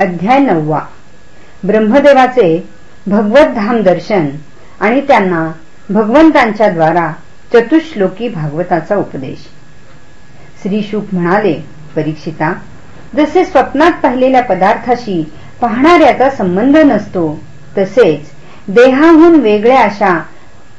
अध्याय नववा. ब्रह्मदेवाचे भगवतधाम दर्शन आणि त्यांना भगवंतांच्या द्वारा चतुश्लोकी भागवताचा उपदेश. श्री शुक म्हणाले परीक्षिता जसे स्वप्नात पाहिलेल्या पदार्थाशी पाहणाऱ्याचा संबंध नसतो तसेच देहाहून वेगळ्या अशा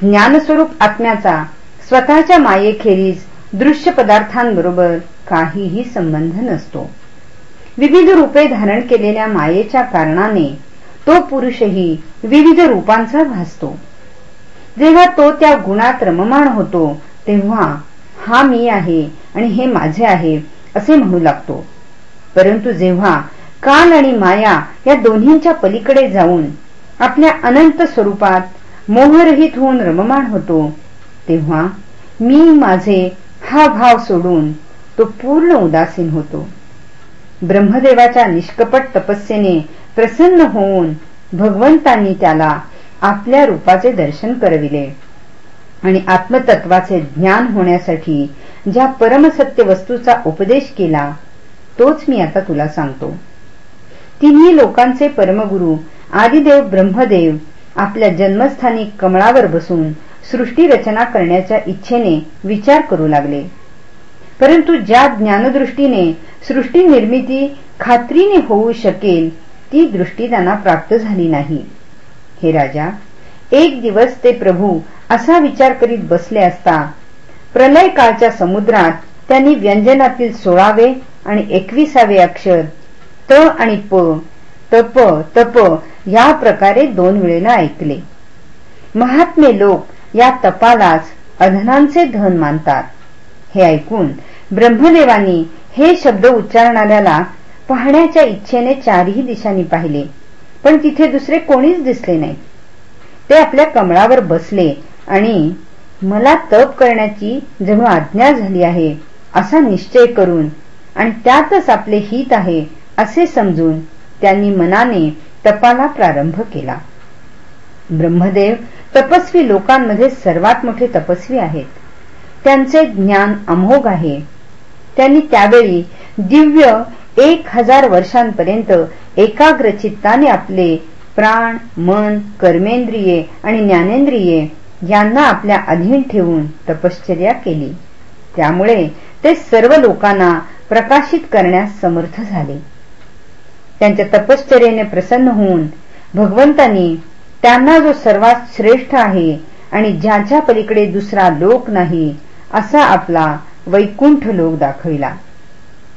ज्ञानस्वरूप आत्म्याचा स्वतःच्या मायेखेरीज दृश्य पदार्थांबरोबर काहीही संबंध नसतो. विविध रूपे धारण केलेल्या मायेच्या कारणाने तो पुरुषही विविध रूपांचा भासतो. जेव्हा तो त्या गुणात रममाण होतो तेव्हा हा मी आहे आणि हे माझे आहे असे म्हणू लागतो. परंतु जेव्हा काल आणि माया या दोन्हींच्या पलीकडे जाऊन आपल्या अनंत स्वरूपात मोहरहित होऊन रममाण होतो तेव्हा मी माझे हा भाव सोडून तो पूर्ण उदासीन होतो. ब्रह्मदेवाच्या निष्कपट तपस्येने प्रसन्न होऊन भगवंतांनी त्याला आपल्या रूपाचे दर्शन करविले. आणि आत्मतत्वाचे ज्ञान होण्यासाठी ज्या परमसत्य वस्तूचा उपदेश केला तोच मी आता तुला सांगतो. तिन्ही लोकांचे परमगुरु आदिदेव ब्रह्मदेव आपल्या जन्मस्थानी कमळावर बसून सृष्टी रचना करण्याच्या इच्छेने विचार करू लागले. परंतु ज्या ज्ञानदृष्टीने सृष्टी निर्मिती खात्रीने होऊ शकेल ती दृष्टी त्यांना प्राप्त झाली नाही. हे राजा एक दिवस ते प्रभू असा विचार करीत बसले असता प्रलय काळच्या समुद्रात त्यांनी व्यंजनातील सोळावे आणि एकविसावे अक्षर त आणि प तप तप या प्रकारे दोन वेळेला ऐकले. महात्मे लोक या तपालाच अधनांचे धन मानतात. हे ऐकून ब्रह्मदेवानी हे शब्द उच्चारणाऱ्याला पाहण्याच्या इच्छेने चारही दिशांनी पाहिले. पण तिथे दुसरे कोणीच दिसले नाही. ते आपल्या कमळावर बसले आणि मला तप करण्याची जणू आज्ञा झाली आहे असा निश्चय करून आणि त्यातच आपले हित आहे असे समजून त्यांनी मनाने तपाला प्रारंभ केला. ब्रह्मदेव तपस्वी लोकांमध्ये सर्वात मोठे तपस्वी आहेत. त्यांचे ज्ञान अमोघ आहे. त्यांनी त्यावेळी दिव्य एक हजार वर्षांपर्यंत एकाग्र चित्ताने आपले प्राण मन कर्मेंद्रिये आणि ज्ञानेंद्रिये यांना आपल्या अधीन ठेवून तपश्चर्या केली. त्यामुळे ते सर्व लोकांना प्रकाशित करण्यास समर्थ झाले. त्यांच्या तपश्चर्याने प्रसन्न होऊन भगवंतांनी त्यांना जो सर्वात श्रेष्ठ आहे आणि ज्याच्या पलीकडे दुसरा लोक नाही असा आपला वैकुंठ लोक दाखविला.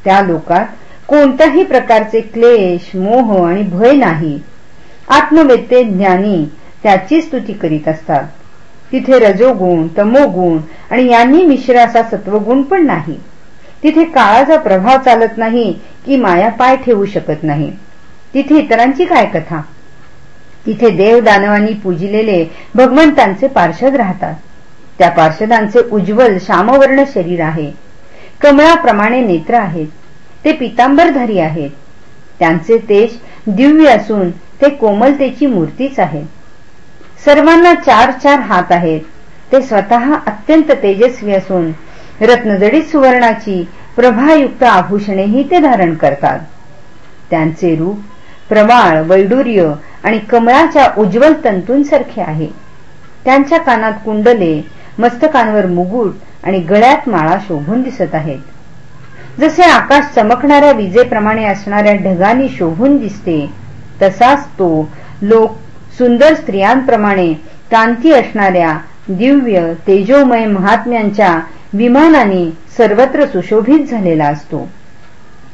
त्या लोकात कोणत्याही प्रकारचे क्लेश मोह आणि भय नाही. आत्मवेत्ते ज्ञानी त्याची स्तुती करीत असतात. तिथे रजोगुण तमोगुण आणि यांनी मिश्र असा सत्वगुण पण नाही. तिथे काळाचा प्रभाव चालत नाही की माया पाय ठेवू शकत नाही. तिथे इतरांची काय कथा? तिथे देव दानवांनी पूजिलेले भगवंतांचे पार्षद राहतात. त्या पार्षदांचे उज्ज्वल श्यामवर्ण शरीर आहे. कमळाप्रमाणे नेत्र आहेत. ते पितांबरधारी आहेत. त्यांचे तेज दिव्य असून ते कोमलतेची मूर्तीच आहे. सर्वांना चार चार हात आहेत. ते स्वतः अत्यंत तेजस्वी असून रत्नजडीत सुवर्णाची प्रभायुक्त आभूषणेही ते धारण करतात. त्यांचे रूप प्रवाळ वैडूर्य आणि कमळाच्या उज्ज्वल तंतूंसारखे आहे. त्यांच्या कानात कुंडले मस्तकांवर मुगुट आणि गळ्यात माळा शोभून दिसत आहेत. जसे आकाश चमकणाऱ्या विजेप्रमाणे असणाऱ्या ढगांनी शोभून दिसते तसाच तो लोक सुंदर स्त्रियांप्रमाणे कांती असणाऱ्या दिव्य तेजोमय महात्म्यांच्या विमानाने सर्वत्र सुशोभित झालेला असतो.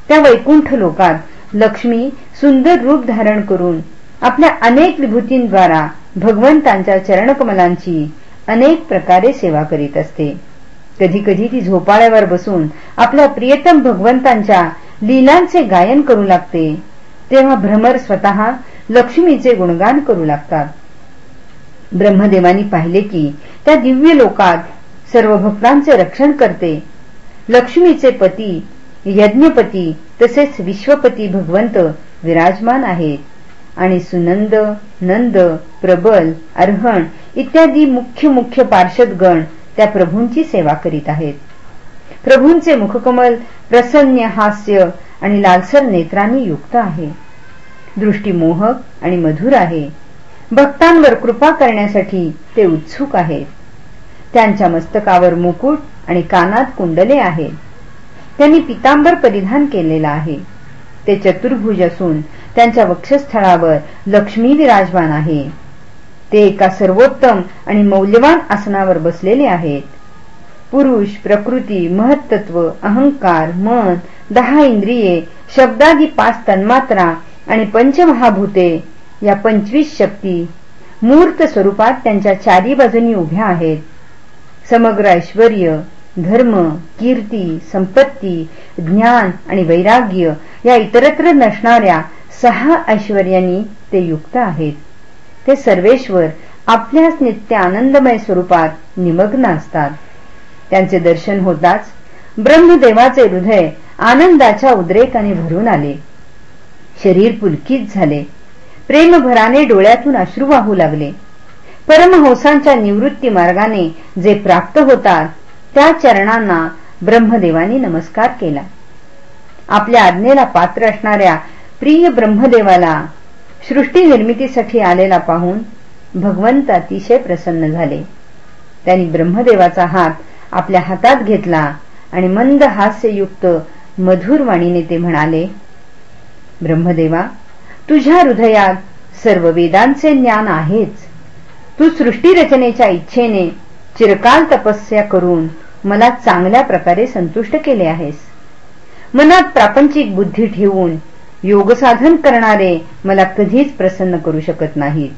त्या वैकुंठ लोकात लक्ष्मी सुंदर रूप धारण करून आपल्या अनेक विभूतींद्वारा भगवंतांच्या चरणकमलांची अनेक प्रकारे सेवा करीत असते. कधी कधी ती झोपाळ्यावर बसून आपल्या प्रियतम भगवंतांच्या लीलांचे गायन करू लागते. तेव्हा भ्रमर स्वतः लक्ष्मीचे गुणगान करू लागतात. ब्रह्मदेवानी पाहिले की त्या दिव्य लोकात सर्व भक्तांचे रक्षण करते. लक्ष्मीचे पती यज्ञपती तसेच विश्वपती भगवंत विराजमान आहेत. आणि सुनंद नंद प्रबल अर्हण इत्यादी मुख्य मुख्य पार्षदगण त्या प्रभूंची सेवा करीत आहेत. प्रभूंचे मुखकमल प्रसन्न हास्य आणि लालसर नेत्रांनी युक्त आहे. दृष्टी मोहक आणि मधुर आहे. भक्तांवर कृपा करण्यासाठी ते उत्सुक आहेत. त्यांच्या मस्तकावर मुकुट आणि कानात कुंडले आहेत. त्यांनी पितांबर परिधान केलेला आहे. ते चतुर्भुज असून त्यांच्या वक्षस्थळावर लक्ष्मी विराजमान आहे. ते एका सर्वोत्तम आणि मौल्यवान आसनावर बसलेले आहेत. पुरुष प्रकृती महत्त्व अहंकार मन दहा इंद्रिये शब्दादी पाच तन्मात्रा आणि पंचमहाभूते या पंचवीस शक्ती मूर्त स्वरूपात त्यांच्या चारी बाजूनी उभ्या आहेत. समग्र ऐश्वर धर्म कीर्ती संपत्ती ज्ञान आणि वैराग्य या इतरत्र नसणाऱ्या सहा ऐश्वर्यांनी ते युक्त आहेत. ते सर्वेश्वर आपल्याच नित्य आनंदमय स्वरूपात निमग्न असतात. त्यांचे दर्शन होताच ब्रह्मदेवाचे हृदय आनंदाच्या उद्रेकाने भरून आले. शरीर पुलकित झाले. प्रेमभराने डोळ्यातून अश्रू वाहू लागले. परमहंसांच्या निवृत्ती मार्गाने जे प्राप्त होतात त्या चरणांना ब्रह्मदेवानी नमस्कार केला. आपल्या आज्ञेला पात्र असणाऱ्या प्रिय ब्रह्मदेवाला सृष्टी निर्मितीसाठी आलेला पाहून भगवंत अतिशय प्रसन्न झाले. त्यांनी ब्रह्मदेवाचा हात आपल्या हातात घेतला आणि मंद हास्ययुक्त मधुर वाणीने ते म्हणाले ब्रह्मदेवा तुझ्या हृदयात सर्व वेदांचे ज्ञान आहेच. तू सृष्टी रचनेच्या इच्छेने चिरकाल तपस्या करून मला चांगल्या प्रकारे संतुष्ट केले आहेस. मनात प्रापंचिक बुद्धी ठेवून योगसाधन करणारे मला कधीच प्रसन्न करू शकत नाहीत.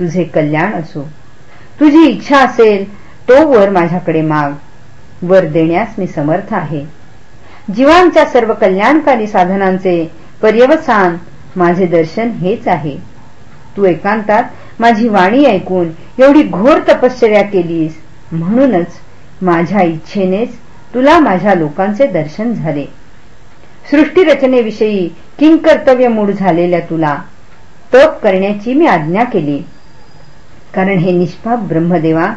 तुझे कल्याण असो. तुझी इच्छा असेल तो वर माझ्याकडे माग. वर देण्यास मी समर्थ आहे. जीवांच्या सर्व कल्याणकारी साधनांचे पर्यवसान माझे दर्शन हेच आहे. तू एकांतात माझी वाणी ऐकून एवढी घोर तपश्चर्या केलीस म्हणूनच माझ्या इच्छेनेच तुला माझ्या लोकांचे दर्शन झाले. सृष्टी रचनेविषयी किंकर्तव्य मूळ झालेल्या तुला तप करण्याची मी आज्ञा केली. कारण हे निष्पाप ब्रह्मदेवा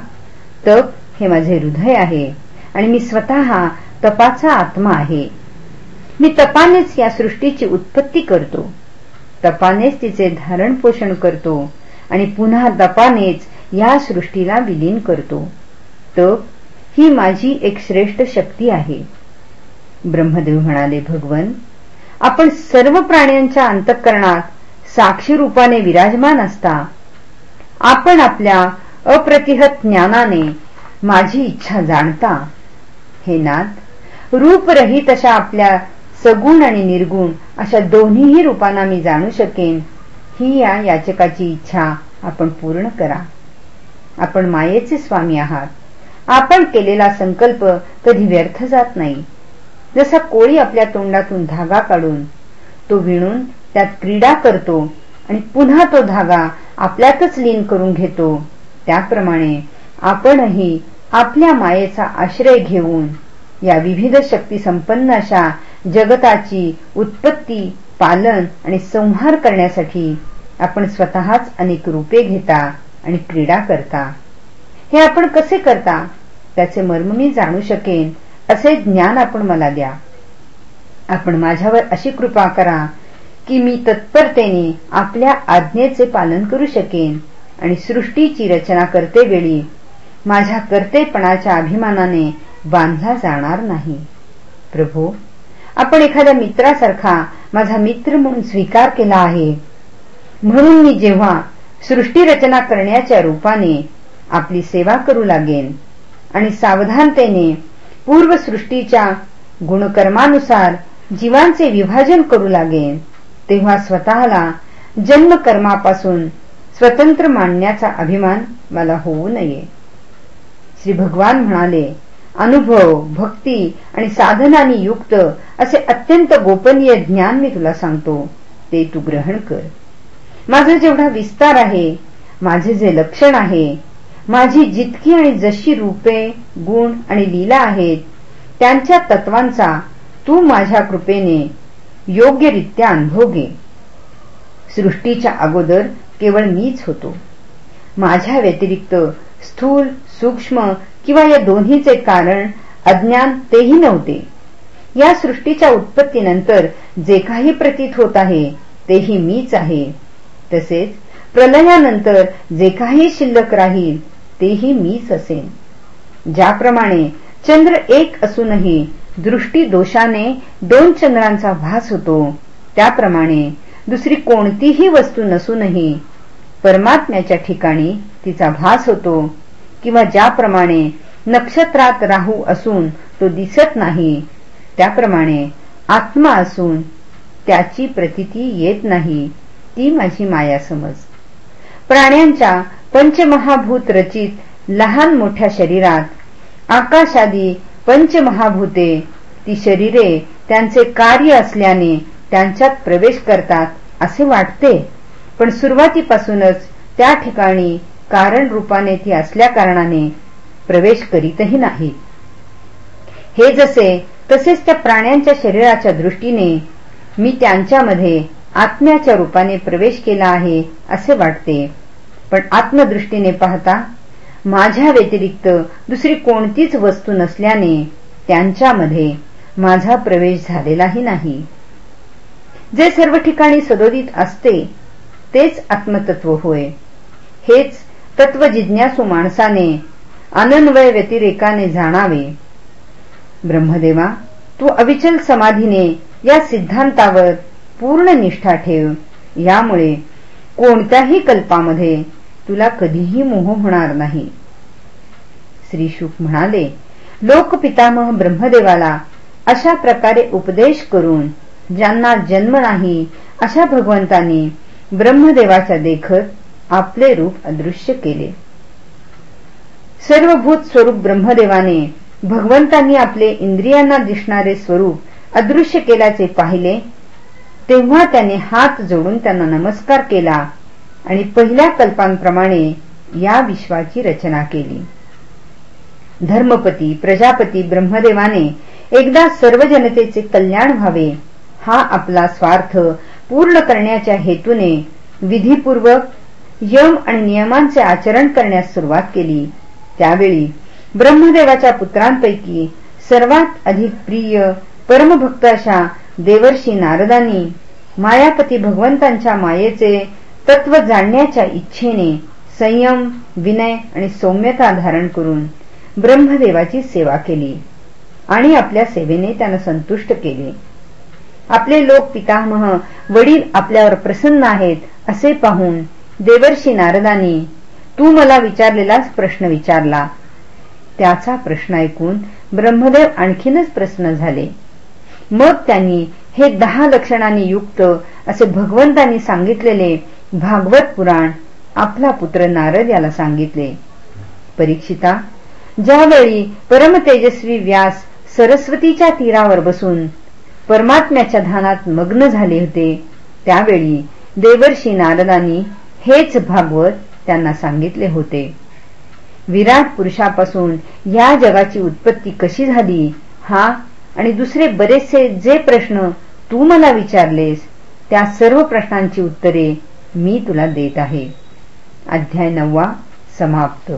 तप हे माझे हृदय आहे आणि मी स्वतः तपाचा आत्मा आहे. मी तपानेच या सृष्टीची उत्पत्ती करतो. तपानेच तिचे धारण पोषण करतो आणि पुन्हा तपानेच या सृष्टीला विलीन करतो. तप ही माझी एक श्रेष्ठ शक्ती आहे. ब्रह्मदेव म्हणाले भगवन आपण सर्व प्राण्यांच्या अंतःकरणात साक्षी रूपाने विराजमान असता. आपण आपल्या अप्रतिहत ज्ञानाने माझी इच्छा जाणता. हे नाथ रूपरहित अशा आपल्या सगुण आणि निर्गुण अशा दोन्हीही रूपांना मी जाणू शकेन. ही या याचकाची इच्छा आपण पूर्ण करा. आपण मायेचे स्वामी आहात. आपण केलेला संकल्प कधी व्यर्थ जात नाही. जसा कोळी आपल्या तोंडातून धागा काढून तो विणून त्यात क्रीडा करतो आणि पुन्हा तो धागा आपल्यातच लीन करून घेतो. त्याप्रमाणे आपणही आपल्या मायेचा आश्रय घेऊन या विविध शक्ती संपन्न अशा जगताची उत्पत्ती पालन आणि संहार करण्यासाठी आपण स्वतःच अनेक रूपे घेता आणि क्रीडा करता. हे आपण कसे करता? त्याचे मर्म मी जाणू शकेन. असे ज्ञान आपण मला द्या. आपण माझ्यावर अशी कृपा करा की मी तत्परतेने आपल्या आज्ञेचे पालन करू शकेन आणि सृष्टीची रचना करते वेळी माझ्या कर्तेपणाच्या अभिमानाने बांधला जाणार नाही. प्रभू आपण एखाद्या मित्रासारखा माझा मित्र म्हणून स्वीकार केला आहे. म्हणून मी जेव्हा सृष्टी रचना करण्याच्या रूपाने आपली सेवा करू लागेन आणि सावधानतेने पूर्वसृष्टीच्या गुणकर्मानुसार जीवांचे विभाजन करू लागे तेव्हा स्वतःला जन्मकर्मापासून स्वतंत्र मानण्याचा अभिमान मला होऊ नये. श्री भगवान म्हणाले अनुभव भक्ती आणि साधनांनी युक्त असे अत्यंत गोपनीय ज्ञान मी तुला सांगतो ते तू ग्रहण कर. माझा जेवढा विस्तार आहे माझे जे लक्षण आहे माझी जितकी आणि जशी रूपे गुण आणि लीला आहेत त्यांच्या तत्वांचा तू माझ्या कृपेने योग्यरित्या अनुभव घे. सृष्टीच्या अगोदर केवळ मीच होतो. माझ्या व्यतिरिक्त स्थूल सूक्ष्म किंवा या दोन्हीचे कारण अज्ञान तेही नव्हते. या सृष्टीच्या उत्पत्तीनंतर जे काही प्रतीत होत आहे तेही मीच आहे. तसेच प्रलयानंतर जे काही शिल्लक राहील तेही मीच असेन ज्याप्रमाणे चंद्र एक असूनही दृष्टी दोषाने दोन चंद्रांचा भास होतो त्याप्रमाणे दुसरी कोणतीही वस्तू नसूनही परमात्म्याच्या ठिकाणी तिचा भास होतो किंवा ज्याप्रमाणे नक्षत्रात राहू असून तो दिसत नाही त्याप्रमाणे आत्मा असून त्याची प्रतिती येत नाही ती माझी माया समज प्राण्यांच्या पंचमहाभूत रचित लहान मोठ्या शरीरात. आकाशादी पंचमहाभूते ती शरीरे त्यांचे कार्य असल्याने त्यांच्यात प्रवेश करतात असे वाटते. पण सुरुवातीपासूनच त्या ठिकाणी कारण रूपाने ती असल्या कारणाने प्रवेश करीतही नाही. हे जसे तसेच त्या प्राण्यांच्या शरीराच्या दृष्टीने मी त्यांच्यामध्ये आत्म्याच्या रूपाने प्रवेश केला आहे असे वाटते. पण आत्मदृष्टीने पाहता माझ्या व्यतिरिक्त दुसरी कोणतीच वस्तू नसल्याने त्यांच्यामध्ये माझा प्रवेश झालेलाही नाही. जे सर्व ठिकाणी सदोदित असते तेच आत्मतत्व होय. हेच तत्व जिज्ञासू माणसाने अनन्वय व्यतिरेकाने जाणावे. ब्रह्मदेवा तू अविचल समाधीने या सिद्धांतावर पूर्ण निष्ठा ठेव. यामुळे कोणत्याही कल्पामध्ये तुला कधीही मोह होणार नाही. श्री शुक म्हणाले लोकपितामह ब्रह्मदेवाला अशा प्रकारे उपदेश करून ज्यांना जन्म नाही अशा भगवंतांनी ब्रह्मदेवाच्या देखत आपले रूप अदृश्य केले. सर्वभूत स्वरूप ब्रह्मदेवाने भगवंतांनी आपले इंद्रियांना दिसणारे स्वरूप अदृश्य केल्याचे पाहिले तेव्हा त्याने हात जोडून त्यांना नमस्कार केला आणि पहिल्या कल्पांप्रमाणे या विश्वाची रचना केली. धर्मपती प्रजापती ब्रह्मदेवाने एकदा सर्व जनतेचे कल्याण व्हावे हा आपला स्वार्थ पूर्ण करण्याच्या हेतूने विधीपूर्वक यम आणि नियमांचे आचरण करण्यास सुरुवात केली. त्यावेळी ब्रह्मदेवाच्या पुत्रांपैकी सर्वात अधिक प्रिय परमभक्त अशा देवर्षी नारदांनी मायापती भगवंतांच्या मायेचे तत्व जाणण्याच्या इच्छेने संयम विनय आणि सौम्यता धारण करून ब्रह्मदेवाची सेवा केली आणि आपल्या सेवेने त्यांना संतुष्ट केले. आपले लोक पितामह वडील आपल्यावर प्रसन्न आहेत असे पाहून देवर्षी नारदांनी तू मला विचारलेलाच प्रश्न विचारला. त्याचा प्रश्न ऐकून ब्रह्मदेव आणखीनच प्रश्न झाले. मग त्यांनी हे दहा लक्षणांनी युक्त असे भगवंतांनी सांगितलेले भागवत पुराण आपला पुत्र नारद याला सांगितले. परीक्षिता ज्यावेळी परमतेजस्वी व्यास सरस्वतीच्या तीरावर बसून परमात्म्याच्या ध्यानात मग्न झाले होते त्यावेळी देवर्षी नारदांनी हेच भागवत त्यांना सांगितले होते. विराट पुरुषापासून या जगाची उत्पत्ती कशी झाली हा आणि दुसरे बरेचसे जे प्रश्न तू मला विचारलेस त्या सर्व प्रश्नांची उत्तरे मी तुला देत आहे. अध्याय नववा समाप्त.